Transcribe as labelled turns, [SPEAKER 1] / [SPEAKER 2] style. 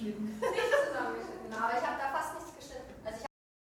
[SPEAKER 1] Schlimm.